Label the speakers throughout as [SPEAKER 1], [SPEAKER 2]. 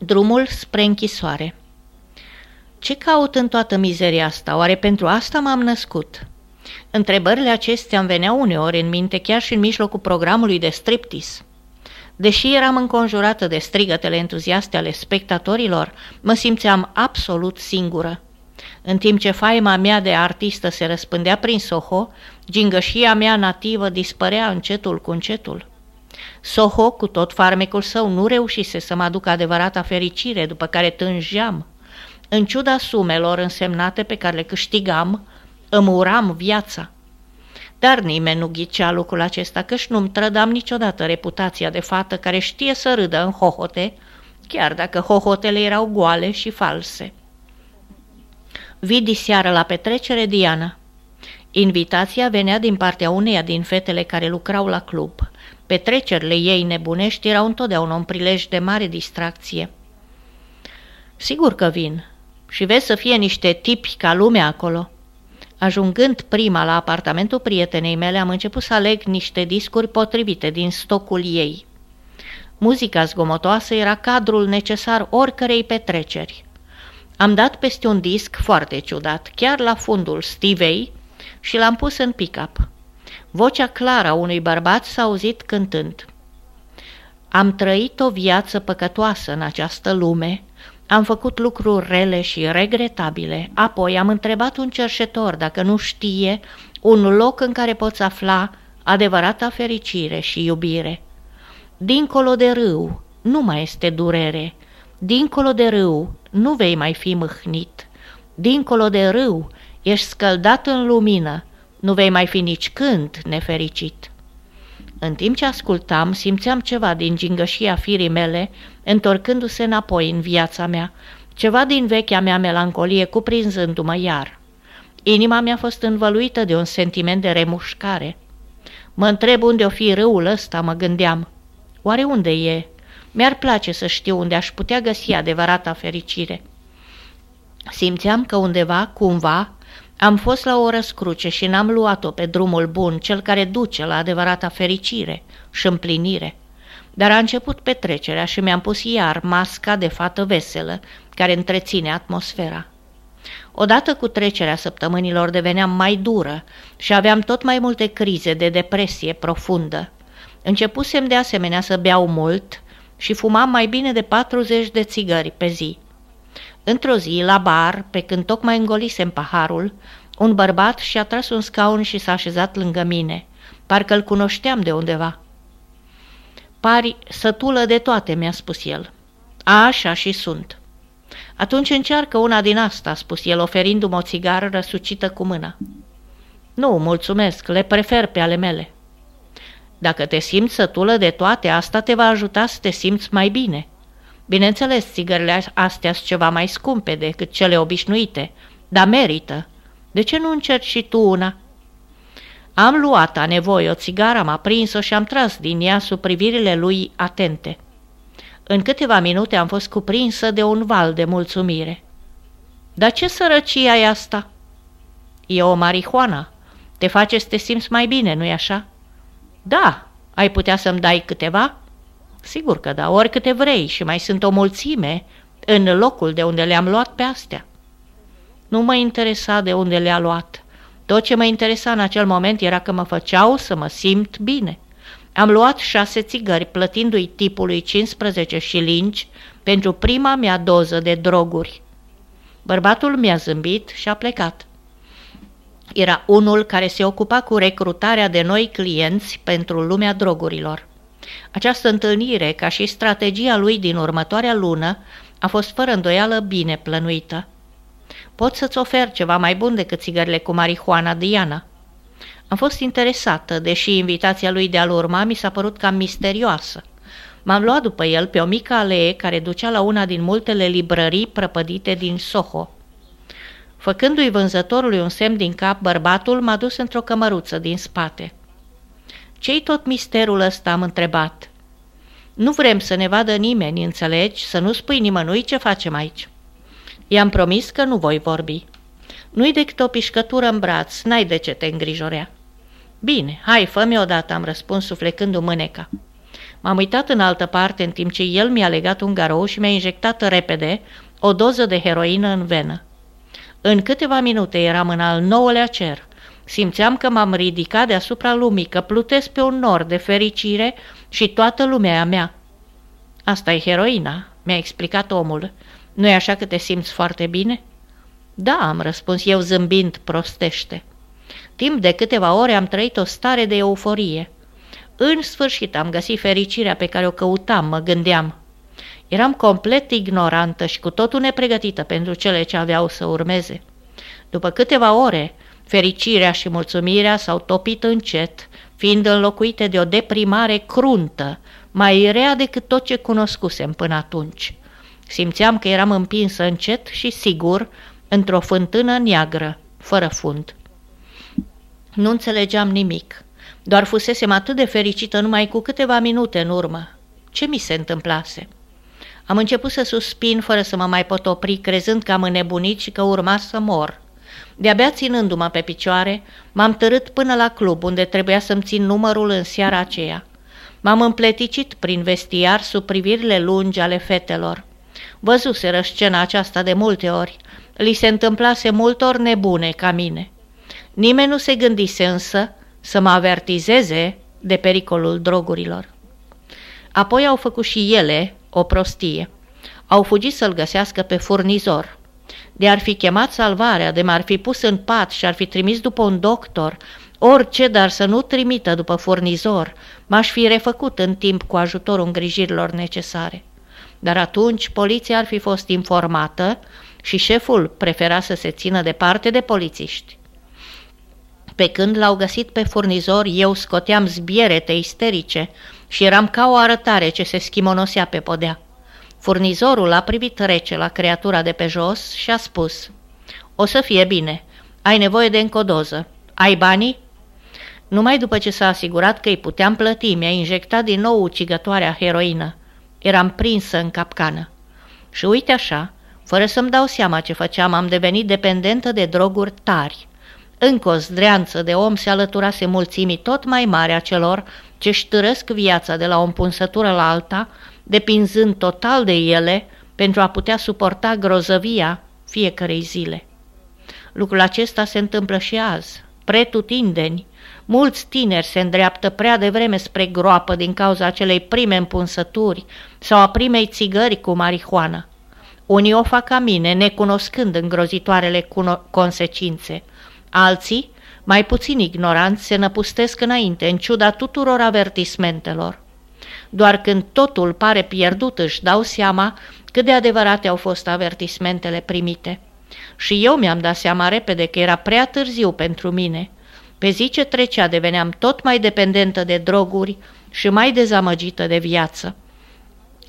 [SPEAKER 1] Drumul spre închisoare Ce caut în toată mizeria asta? Oare pentru asta m-am născut? Întrebările acestea îmi veneau uneori în minte chiar și în mijlocul programului de striptease. Deși eram înconjurată de strigătele entuziaste ale spectatorilor, mă simțeam absolut singură. În timp ce faima mea de artistă se răspândea prin Soho, gingășia mea nativă dispărea încetul cu încetul. Soho, cu tot farmecul său, nu reușise să mă aducă adevărata fericire după care tângeam. În ciuda sumelor însemnate pe care le câștigam, îmi uram viața. Dar nimeni nu ghicea lucrul acesta, căci nu-mi trădam niciodată reputația de fată care știe să râdă în hohote, chiar dacă hohotele erau goale și false. Vidi seară la petrecere Diana. Invitația venea din partea uneia din fetele care lucrau la club. Petrecerile ei nebunești erau întotdeauna un prilej de mare distracție. Sigur că vin. Și vezi să fie niște tipi ca lumea acolo. Ajungând prima la apartamentul prietenei mele, am început să aleg niște discuri potrivite din stocul ei. Muzica zgomotoasă era cadrul necesar oricărei petreceri. Am dat peste un disc foarte ciudat, chiar la fundul Stivei, și l-am pus în pick-up. Vocea clară a unui bărbat s-a auzit cântând. Am trăit o viață păcătoasă în această lume, am făcut lucruri rele și regretabile, apoi am întrebat un cerșetor dacă nu știe un loc în care poți afla adevărata fericire și iubire. Dincolo de râu nu mai este durere, dincolo de râu nu vei mai fi mâhnit, dincolo de râu ești scăldat în lumină, nu vei mai fi nici când nefericit. În timp ce ascultam, simțeam ceva din gingășia firii mele, întorcându-se înapoi în viața mea, ceva din vechea mea melancolie cuprinzându-mă iar. Inima mea a fost învăluită de un sentiment de remușcare. Mă întreb unde o fi râul ăsta, mă gândeam. Oare unde e? Mi-ar place să știu unde aș putea găsi adevărata fericire. Simțeam că undeva, cumva, am fost la o răscruce și n-am luat-o pe drumul bun, cel care duce la adevărata fericire și împlinire. Dar a început petrecerea și mi-am pus iar masca de fată veselă, care întreține atmosfera. Odată cu trecerea săptămânilor deveneam mai dură și aveam tot mai multe crize de depresie profundă. Începusem de asemenea să beau mult și fumam mai bine de 40 de țigări pe zi. Într-o zi, la bar, pe când tocmai îngolisem paharul, un bărbat și-a tras un scaun și s-a așezat lângă mine. Parcă îl cunoșteam de undeva. Pari sătulă de toate, mi-a spus el. A, așa și sunt. Atunci încearcă una din asta, a spus el, oferindu-mi o țigară răsucită cu mâna. Nu, mulțumesc, le prefer pe ale mele. Dacă te simți sătulă de toate, asta te va ajuta să te simți mai bine. Bineînțeles, țigările astea sunt ceva mai scumpe decât cele obișnuite, dar merită. De ce nu încerci și tu una?" Am luat a nevoie o țigară, am aprins-o și am tras din ea sub privirile lui atente. În câteva minute am fost cuprinsă de un val de mulțumire. Dar ce sărăcie e asta?" E o marihuana. Te face să te simți mai bine, nu-i așa?" Da, ai putea să-mi dai câteva?" Sigur că da, oricâte vrei și mai sunt o mulțime în locul de unde le-am luat pe astea. Nu mă interesa de unde le-a luat. Tot ce mă interesa în acel moment era că mă făceau să mă simt bine. Am luat șase țigări, plătindu-i tipului 15 șilingi pentru prima mea doză de droguri. Bărbatul mi-a zâmbit și a plecat. Era unul care se ocupa cu recrutarea de noi clienți pentru lumea drogurilor. Această întâlnire, ca și strategia lui din următoarea lună, a fost fără îndoială bine plănuită. Pot să-ți ofer ceva mai bun decât țigările cu marihuana Diana. Am fost interesată, deși invitația lui de a-l urma mi s-a părut cam misterioasă. M-am luat după el pe o mică alee care ducea la una din multele librării prăpădite din Soho. Făcându-i vânzătorului un semn din cap, bărbatul m-a dus într-o cămăruță din spate. Ce-i tot misterul ăsta?" am întrebat. Nu vrem să ne vadă nimeni, înțelegi, să nu spui nimănui ce facem aici." I-am promis că nu voi vorbi. Nu-i decât o pișcătură în braț, n-ai de ce te îngrijorea. Bine, hai, fă-mi odată, am răspuns suflecându mâneca. M-am uitat în altă parte în timp ce el mi-a legat un garou și mi-a injectat repede o doză de heroină în venă. În câteva minute eram în al nouălea cer. Simțeam că m-am ridicat deasupra lumii, că plutesc pe un nor de fericire și toată lumea e a mea. Asta e heroina, mi-a explicat omul. Nu-i așa că te simți foarte bine?" Da, am răspuns eu zâmbind prostește. Timp de câteva ore am trăit o stare de euforie. În sfârșit am găsit fericirea pe care o căutam, mă gândeam. Eram complet ignorantă și cu totul nepregătită pentru cele ce aveau să urmeze. După câteva ore, fericirea și mulțumirea s-au topit încet, fiind înlocuite de o deprimare cruntă, mai rea decât tot ce cunoscusem până atunci. Simțeam că eram împinsă încet și sigur într-o fântână neagră, fără fund. Nu înțelegeam nimic, doar fusesem atât de fericită numai cu câteva minute în urmă. Ce mi se întâmplase? Am început să suspin fără să mă mai pot opri, crezând că am înnebunit și că urma să mor. De-abia ținându-mă pe picioare, m-am târât până la club, unde trebuia să-mi țin numărul în seara aceea. M-am împleticit prin vestiar sub privirile lungi ale fetelor. Văzuseră scena aceasta de multe ori. Li se întâmplase multor nebune ca mine. Nimeni nu se gândise însă să mă avertizeze de pericolul drogurilor. Apoi au făcut și ele o prostie. Au fugit să-l găsească pe furnizor. De ar fi chemat salvarea, de m-ar fi pus în pat și ar fi trimis după un doctor, orice, dar să nu trimită după furnizor, m-aș fi refăcut în timp cu ajutorul îngrijirilor necesare. Dar atunci poliția ar fi fost informată și șeful prefera să se țină departe de polițiști. Pe când l-au găsit pe furnizor, eu scoteam zbierete isterice și eram ca o arătare ce se schimonosea pe podea. Furnizorul a privit rece la creatura de pe jos și a spus O să fie bine, ai nevoie de încodoză. Ai banii?" Numai după ce s-a asigurat că îi puteam plăti, mi-a injectat din nou ucigătoarea heroină. Eram prinsă în capcană. Și uite așa, fără să-mi dau seama ce făceam, am devenit dependentă de droguri tari. Încă o zdreanță de om se alăturase mulțimii tot mai mare a celor ce ștârăsc viața de la o împunsătură la alta, depinzând total de ele pentru a putea suporta grozăvia fiecarei zile. Lucrul acesta se întâmplă și azi, pretutindeni. Mulți tineri se îndreaptă prea devreme spre groapă din cauza acelei prime împunsături sau a primei țigări cu marihuană. Unii o fac ca mine, necunoscând îngrozitoarele consecințe. Alții, mai puțin ignoranți, se năpustesc înainte, în ciuda tuturor avertismentelor. Doar când totul pare pierdut își dau seama cât de adevărate au fost avertismentele primite. Și eu mi-am dat seama repede că era prea târziu pentru mine. Pe zi ce trecea deveneam tot mai dependentă de droguri și mai dezamăgită de viață.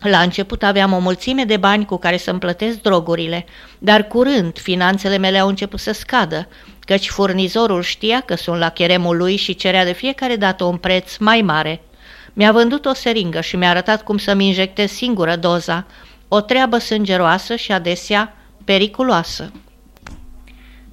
[SPEAKER 1] La început aveam o mulțime de bani cu care să-mi plătesc drogurile, dar curând finanțele mele au început să scadă, căci furnizorul știa că sunt la cheremul lui și cerea de fiecare dată un preț mai mare. Mi-a vândut o seringă și mi-a arătat cum să-mi injectez singură doza, o treabă sângeroasă și adesea periculoasă.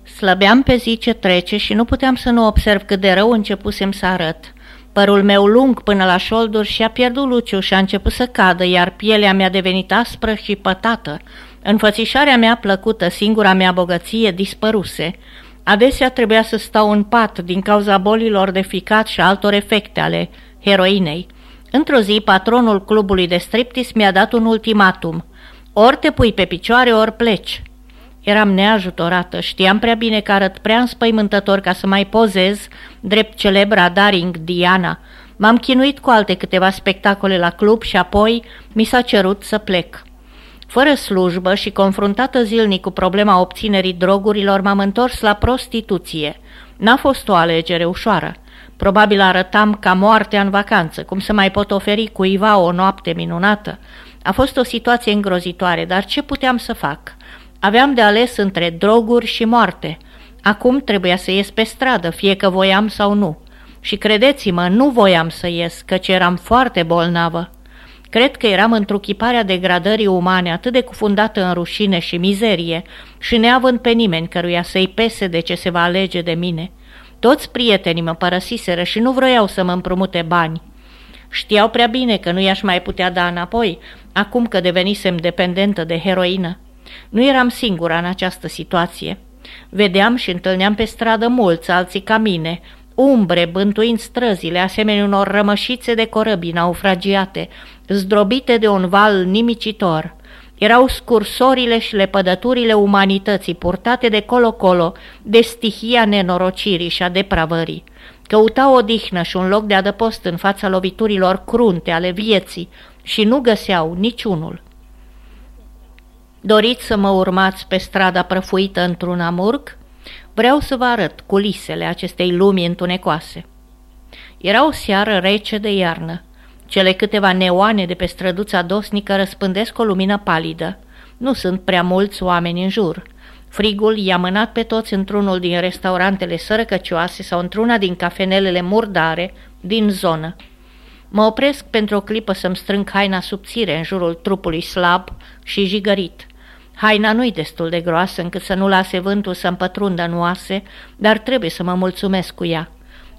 [SPEAKER 1] Slăbeam pe zi ce trece și nu puteam să nu observ cât de rău începusem să arăt. Părul meu lung până la șolduri și-a pierdut luciu și a început să cadă, iar pielea mi-a devenit aspră și pătată. Înfățișarea mea plăcută, singura mea bogăție, dispăruse. Adesea trebuia să stau în pat din cauza bolilor de ficat și altor efecte ale heroinei. Într-o zi, patronul clubului de striptease mi-a dat un ultimatum. Ori te pui pe picioare, ori pleci. Eram neajutorată, știam prea bine că arăt prea înspăimântător ca să mai pozez, drept celebra Daring Diana. M-am chinuit cu alte câteva spectacole la club și apoi mi s-a cerut să plec. Fără slujbă și confruntată zilnic cu problema obținerii drogurilor, m-am întors la prostituție. N-a fost o alegere ușoară. Probabil arătam ca moartea în vacanță, cum să mai pot oferi cuiva o noapte minunată. A fost o situație îngrozitoare, dar ce puteam să fac? Aveam de ales între droguri și moarte. Acum trebuia să ies pe stradă, fie că voiam sau nu. Și credeți-mă, nu voiam să ies, căci eram foarte bolnavă. Cred că eram întruchiparea degradării umane atât de cufundată în rușine și mizerie și neavând pe nimeni căruia să-i pese de ce se va alege de mine. Toți prietenii mă părăsiseră și nu vroiau să mă împrumute bani. Știau prea bine că nu i-aș mai putea da înapoi, acum că devenisem dependentă de heroină. Nu eram singura în această situație. Vedeam și întâlneam pe stradă mulți alții ca mine, umbre bântuind străzile, asemenea unor rămășițe de corăbii naufragiate, zdrobite de un val nimicitor. Erau scursorile și lepădăturile umanității, purtate de colo-colo, de stihia nenorocirii și a depravării. Căutau odihnă și un loc de adăpost în fața loviturilor crunte ale vieții și nu găseau niciunul. Doriți să mă urmați pe strada prăfuită într-un amurg? Vreau să vă arăt culisele acestei lumi întunecoase. Era o seară rece de iarnă. Cele câteva neoane de pe străduța dosnică răspândesc o lumină palidă. Nu sunt prea mulți oameni în jur. Frigul i-a mânat pe toți într-unul din restaurantele sărăcăcioase sau într-una din cafenelele murdare din zonă. Mă opresc pentru o clipă să-mi strâng haina subțire în jurul trupului slab și jigărit. Haina nu-i destul de groasă încât să nu lase vântul să împătrundă în oase, dar trebuie să mă mulțumesc cu ea.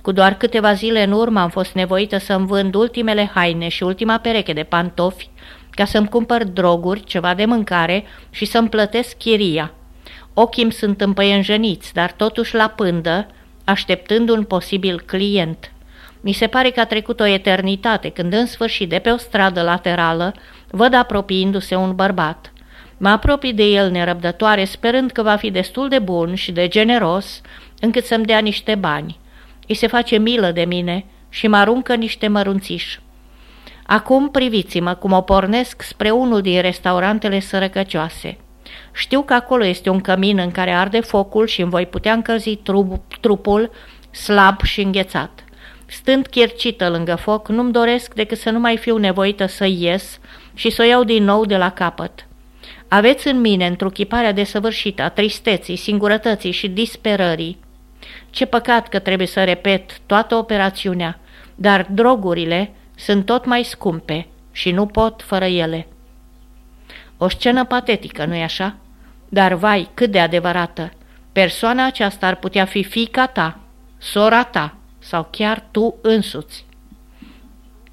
[SPEAKER 1] Cu doar câteva zile în urmă am fost nevoită să-mi vând ultimele haine și ultima pereche de pantofi ca să-mi cumpăr droguri, ceva de mâncare și să-mi plătesc chiria. Ochii îmi sunt împăienjeniți, dar totuși la pândă, așteptând un posibil client. Mi se pare că a trecut o eternitate când în sfârșit de pe o stradă laterală văd apropiindu-se un bărbat. Mă apropii de el nerăbdătoare, sperând că va fi destul de bun și de generos încât să-mi dea niște bani. Îi se face milă de mine și mă aruncă niște mărunțiși. Acum priviți-mă cum o pornesc spre unul din restaurantele sărăcăcioase. Știu că acolo este un cămin în care arde focul și îmi voi putea încălzi trupul slab și înghețat. Stând chircită lângă foc, nu-mi doresc decât să nu mai fiu nevoită să ies și să o iau din nou de la capăt. Aveți în mine întruchiparea desăvârșită a tristeții, singurătății și disperării. Ce păcat că trebuie să repet toată operațiunea, dar drogurile sunt tot mai scumpe și nu pot fără ele. O scenă patetică, nu-i așa? Dar, vai, cât de adevărată! Persoana aceasta ar putea fi fica ta, sora ta sau chiar tu însuți.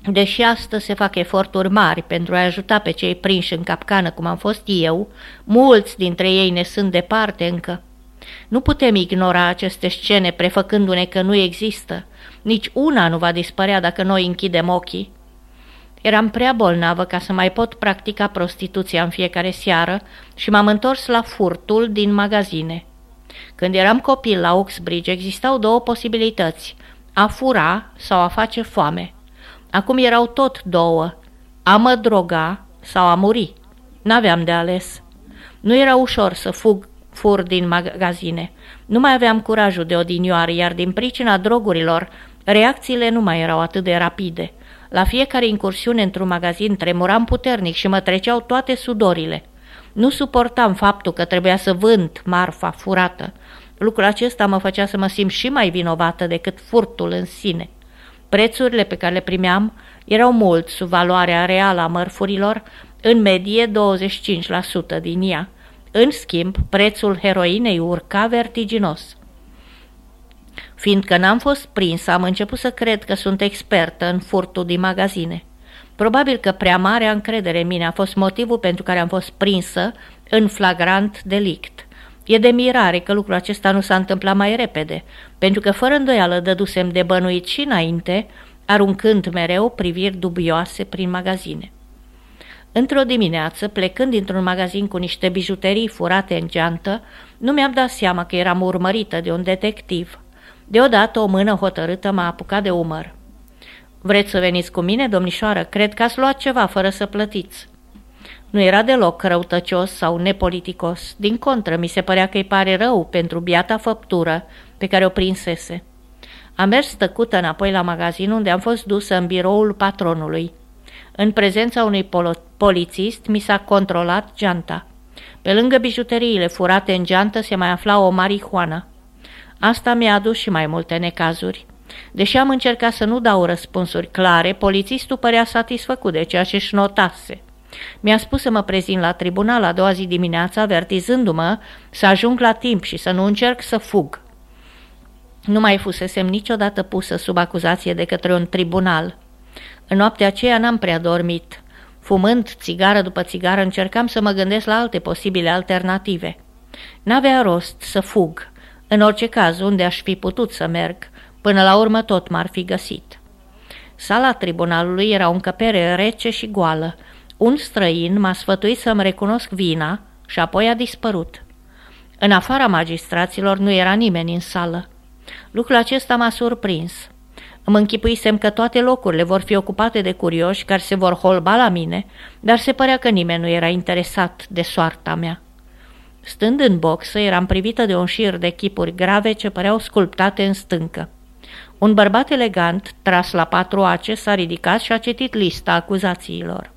[SPEAKER 1] Deși astăzi se fac eforturi mari pentru a ajuta pe cei prinși în capcană cum am fost eu, mulți dintre ei ne sunt departe încă. Nu putem ignora aceste scene prefăcându-ne că nu există. Nici una nu va dispărea dacă noi închidem ochii. Eram prea bolnavă ca să mai pot practica prostituția în fiecare seară și m-am întors la furtul din magazine. Când eram copil la Oxbridge existau două posibilități, a fura sau a face foame. Acum erau tot două, a mă droga sau a muri. N-aveam de ales. Nu era ușor să fug fur din magazine. Nu mai aveam curajul de odinioară, iar din pricina drogurilor, reacțiile nu mai erau atât de rapide. La fiecare incursiune într-un magazin tremuram puternic și mă treceau toate sudorile. Nu suportam faptul că trebuia să vând marfa furată. Lucrul acesta mă făcea să mă simt și mai vinovată decât furtul în sine. Prețurile pe care le primeam erau mult sub valoarea reală a mărfurilor, în medie 25% din ea. În schimb, prețul heroinei urca vertiginos. Fiindcă n-am fost prins, am început să cred că sunt expertă în furtul din magazine. Probabil că prea mare încredere în mine a fost motivul pentru care am fost prinsă în flagrant delict. E de mirare că lucrul acesta nu s-a întâmplat mai repede, pentru că fără îndoială dădusem de bănuit și înainte, aruncând mereu priviri dubioase prin magazine. Într-o dimineață, plecând dintr-un magazin cu niște bijuterii furate în geantă, nu mi-am dat seama că eram urmărită de un detectiv. Deodată o mână hotărâtă m-a apucat de umăr. Vreți să veniți cu mine, domnișoară? Cred că ați luat ceva fără să plătiți." Nu era deloc răutăcios sau nepoliticos. Din contră, mi se părea că îi pare rău pentru biata făptură pe care o prinsese. Am mers tăcută înapoi la magazin unde am fost dusă în biroul patronului. În prezența unui polițist mi s-a controlat geanta. Pe lângă bijuteriile furate în geantă se mai afla o marihuana. Asta mi-a adus și mai multe necazuri. Deși am încercat să nu dau răspunsuri clare, polițistul părea satisfăcut de ceea ce își notase. Mi-a spus să mă prezint la tribunal a doua zi dimineața, avertizându-mă să ajung la timp și să nu încerc să fug. Nu mai fusesem niciodată pusă sub acuzație de către un tribunal. În noaptea aceea n-am prea dormit. Fumând țigară după țigară, încercam să mă gândesc la alte posibile alternative. N-avea rost să fug. În orice caz, unde aș fi putut să merg, până la urmă tot m-ar fi găsit. Sala tribunalului era o încăpere rece și goală. Un străin m-a sfătuit să-mi recunosc vina și apoi a dispărut. În afara magistraților nu era nimeni în sală. Lucrul acesta m-a surprins. Îmi închipuisem că toate locurile vor fi ocupate de curioși care se vor holba la mine, dar se părea că nimeni nu era interesat de soarta mea. Stând în boxă, eram privită de un șir de chipuri grave ce păreau sculptate în stâncă. Un bărbat elegant, tras la patru ace, s-a ridicat și a citit lista acuzațiilor.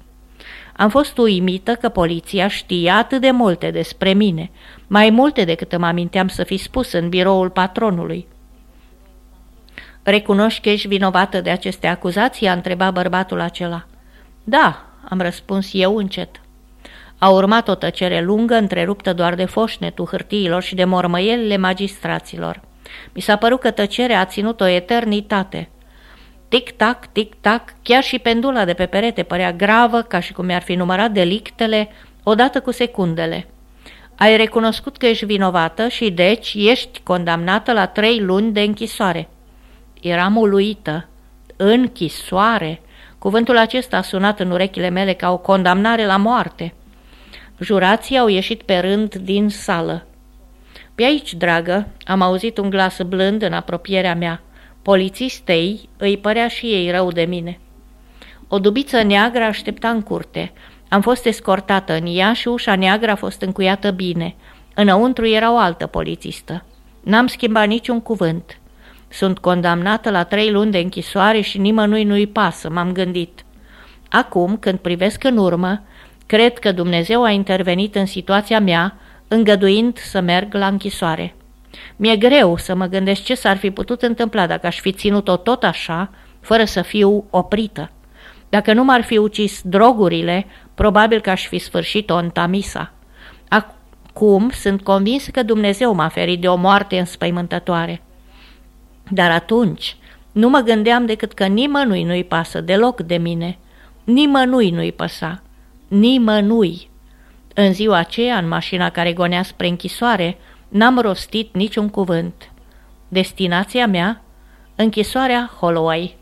[SPEAKER 1] Am fost uimită că poliția știa atât de multe despre mine, mai multe decât îmi aminteam să fi spus în biroul patronului. Recunoști că ești vinovată de aceste acuzații?" a întrebat bărbatul acela. Da," am răspuns eu încet. A urmat o tăcere lungă, întreruptă doar de foșnetul hârtiilor și de mormăielile magistraților. Mi s-a părut că tăcerea a ținut o eternitate. Tic-tac, tic-tac, chiar și pendula de pe perete părea gravă, ca și cum mi-ar fi numărat delictele, odată cu secundele. Ai recunoscut că ești vinovată și deci ești condamnată la trei luni de închisoare. Eram uluită. Închisoare? Cuvântul acesta a sunat în urechile mele ca o condamnare la moarte. Jurații au ieșit pe rând din sală. Pe aici, dragă, am auzit un glas blând în apropierea mea. Polițistei îi părea și ei rău de mine. O dubiță neagră aștepta în curte. Am fost escortată în ea și ușa neagră a fost încuiată bine. Înăuntru era o altă polițistă. N-am schimbat niciun cuvânt. Sunt condamnată la trei luni de închisoare și nimănui nu-i pasă, m-am gândit. Acum, când privesc în urmă, cred că Dumnezeu a intervenit în situația mea, îngăduind să merg la închisoare. Mi-e greu să mă gândesc ce s-ar fi putut întâmpla dacă aș fi ținut-o tot așa, fără să fiu oprită. Dacă nu m-ar fi ucis drogurile, probabil că aș fi sfârșit-o în Tamisa. Acum sunt convins că Dumnezeu m-a ferit de o moarte înspăimântătoare. Dar atunci nu mă gândeam decât că nimănui nu-i pasă deloc de mine. Nimănui nu-i păsa. Nimănui. În ziua aceea, în mașina care gonea spre închisoare, n-am rostit niciun cuvânt. Destinația mea? Închisoarea Holloway.